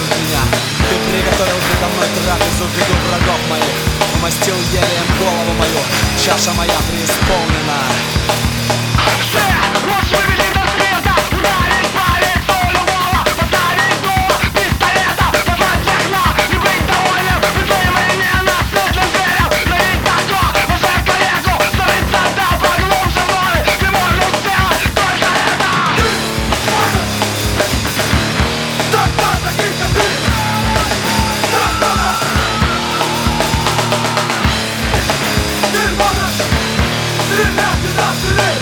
успокаивают меня Ты приготовил передо мной трапезу в виду врагов моих Умастил елеем голову мою. Чаша моя преисполнена It's not today.